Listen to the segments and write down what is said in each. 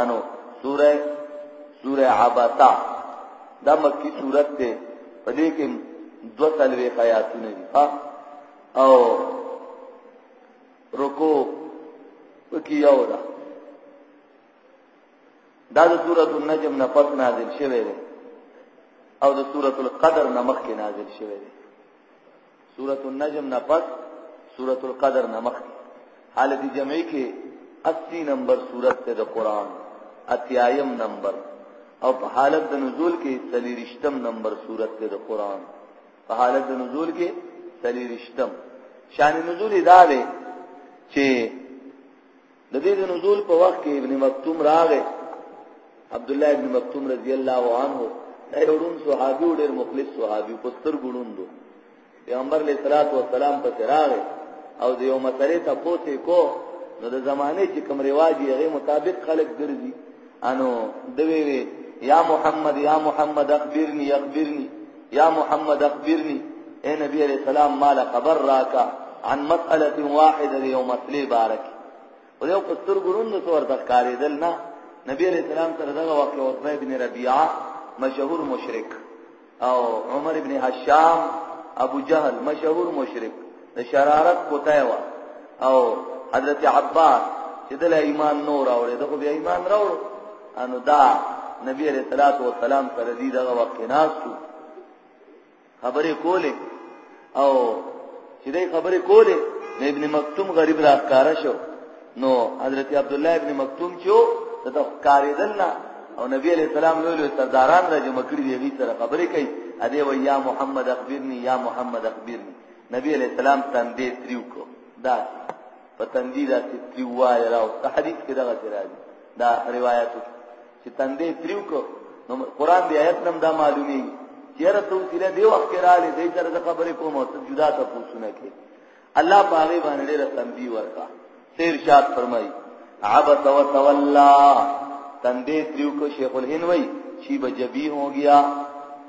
انو سوره سوره عبسا دا مکی صورت ته په دې کې دو تلوي خیاتونه دي ها او رکو پکې یو ده دا د سوره النجم نه پس نازل شوه او د سوره القدر نه مخکې نازل شوه سورۃ النجم نه پس سورۃ القدر نه مخ حالت جمعی کې 80 نمبر سورۃ ته د قران اتیایم نمبر او په حالت د نزول کې سلیریشتم نمبر سورۃ ته د قران په حالت د نزول کې سلیریشتم شان نزول اداله چې د دې د نزول په وخت کې ابن مکتوم راغی عبد الله ابن مکتوم رضی الله عنه دا یو ډون صحابي ډېر مخلص صحابي په ستر ګړوندو پیغمبر علیہ الصلوۃ والسلام په سراغه او د یو مسلې ته پوسې کو نو د زمانه چې کوم ریواج یې مطابق خلق ګرځي انو دوی وی یا محمد یا محمد اخبرنی اخبرنی یا محمد اخبرنی اے نبی علیہ السلام مال خبر راکا عن مسألة واحدة یو مسئلې بارک او یو پستر ګورون نو څور تخکارې دل نه نبی علیہ السلام سره دغه واقع عتبہ ابن ربیعه مشهور مشرک او عمر ابن هشام ابو جهل مشهور مشرک د شرارت کوتای و او حضرت عباس چې د ایمان نور اورې دغه بیا ایمان راوړ انو دا نبی عليه الصلاه والسلام سره دی دغه وخت ناس شو خبرې کولې او چې دې خبرې کولې نو ابن مکتوم غریب راکاره شو نو حضرت عبد الله ابن مکتوم چې د کاریدل نه او نبی علیہ السلام له لوی سرداران را جمع کړی دی غي سره خبرې کوي ا دې وای یا محمد اخبرني یا محمد اخبرني نبی علیہ السلام تندې تریو کو دا په تندې دا تریو وای راو حدیث کې دا راځي دا روایتو چې تندې تریو کو نو قران دی آیت نم دا معلومی چیرې ته وسیله دی وخت کې را لې دې تر خبرې کوم او ته جدا ته پوښتنه کې الله پاغي باندې ډېر تنبیه ورکا سیر شاد فرمای عبس وتولى تندې تریو کو شیخ الهند وای چی بجبی ہو گیا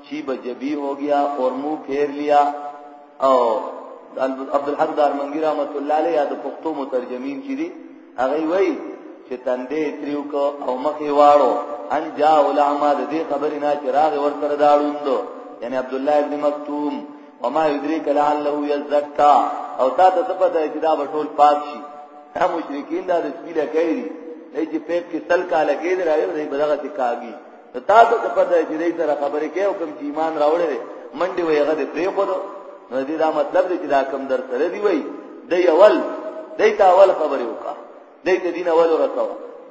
چی بجبی ہو گیا اور منہ پھیر لیا او عبد الحق دار منګی رحمت الله علیه د پښتو مترجمین چې دي هغه وایي چې تندې تریو کو او مخې واړو ان جا علماء د دې خبرې نه چې راغ ور سره داړوند یعنی عبد الله ابن مکتوم وما یدریک لعله یزکا او تا ته څه پته چې دا ټول پاک شي دا مشرکین دا د سپیله کوي دی چې پیپ کې سل کاله کېد رايو دی بدغه ته کاږي نو تاسو ته پته چې دې سره خبرې کوي او کوم چې ایمان راوړي دی منډي وي هغه دې پرې خورو نو دې دا مطلب دی چې دا کم در سره دی وای دی اول دی تا اول خبرې وکړه دی ته دین اول ورسو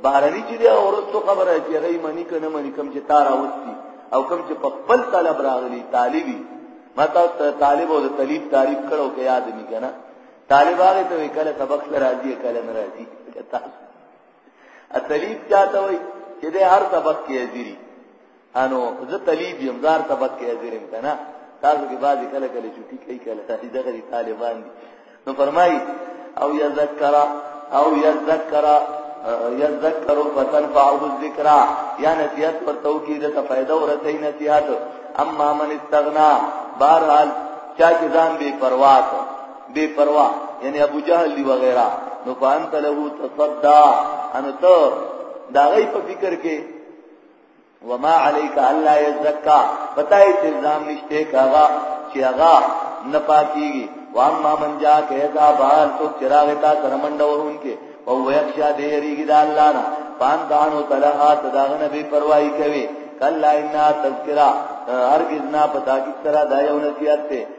بهرني چې دی اورستو خبره چې هغه مانی کنه مانی کم چې تار اوستی او کم چې په خپل طلب راغلی طالبي ما تاسو طالب او طالب تعریف کړو کې یاد نه کنه طالب هغه ته کله سبق سره راځي کله نه راځي تاسو اتلیب چاته وای چې د هر سبق کې حاضری انو زه تلیب یم زار سبق کې حاضرم کنه تاسو کې بعضی کله کله چټي کوي کله تاسو دغه طالبان دي نو فرمای او یذکر او یذکر یذکر فتنفعه الذکر یا نصیحت پر توکید ته فائدہ ورته نصیحت اما من استغنا بہرحال چا چې ځان بے پروا کړ بے پروا یعنی ابو جهل دی وغیرہ نو فانت له تصدا ان تو دا غي په فکر کې وما عليك الا يزكى پتہ یې الزام نشته کاغه چې هغه نه پاتېږي واما من جا کې دا بار تو چراغ تا ترمنډو انکه او ويخشا دې ریګی دا الله نه پان دانو تلها تداغنه بے پروايي کوي کلا ان تذکرہ هرگز نه پتا کی طرح دا یو نصیحت ته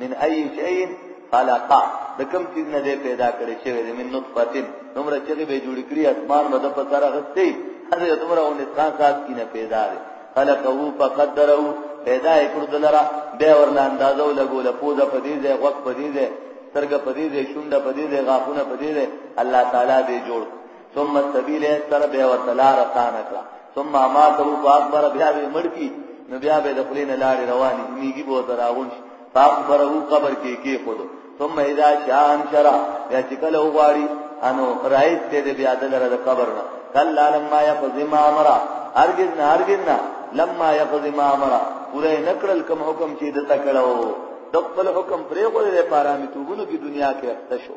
من ای شیء خلق د کوم څه نه دی پیدا کړی شوی دی من نطفه نمره چې به جوړ کړی اسمان به د په سره غستې هغه دومره ونه ځان سات کی نه پیدا دی خلقه فقدره پیدا کړ دلرا به ورلا اندازو لګول پوزه په دې ځای وخت په دې ځای سترګه په دې ځای شونډه په دې ځای غاښونه په دې ځای الله تعالی به جوړ ثم السبيل يسر به وتلار تانکړه ثم اماته فاكبر بیا به مړکی نو بیا به د خلینو لارې رواني میږي بو تراون فاكبر هو قبر کې کې خود ثم اذا شان شرا یا چې کله وغواړي انو رایت دې بیا دلره د قبر نه کلا لما يقضي ما امر هرگز نه هرگز نه لما يقضي ما امر پوره نکړل کوم حکم چې د تکړو د خپل حکم پرې غوړې لپاره می توبونو کې دنیا کې اخته شو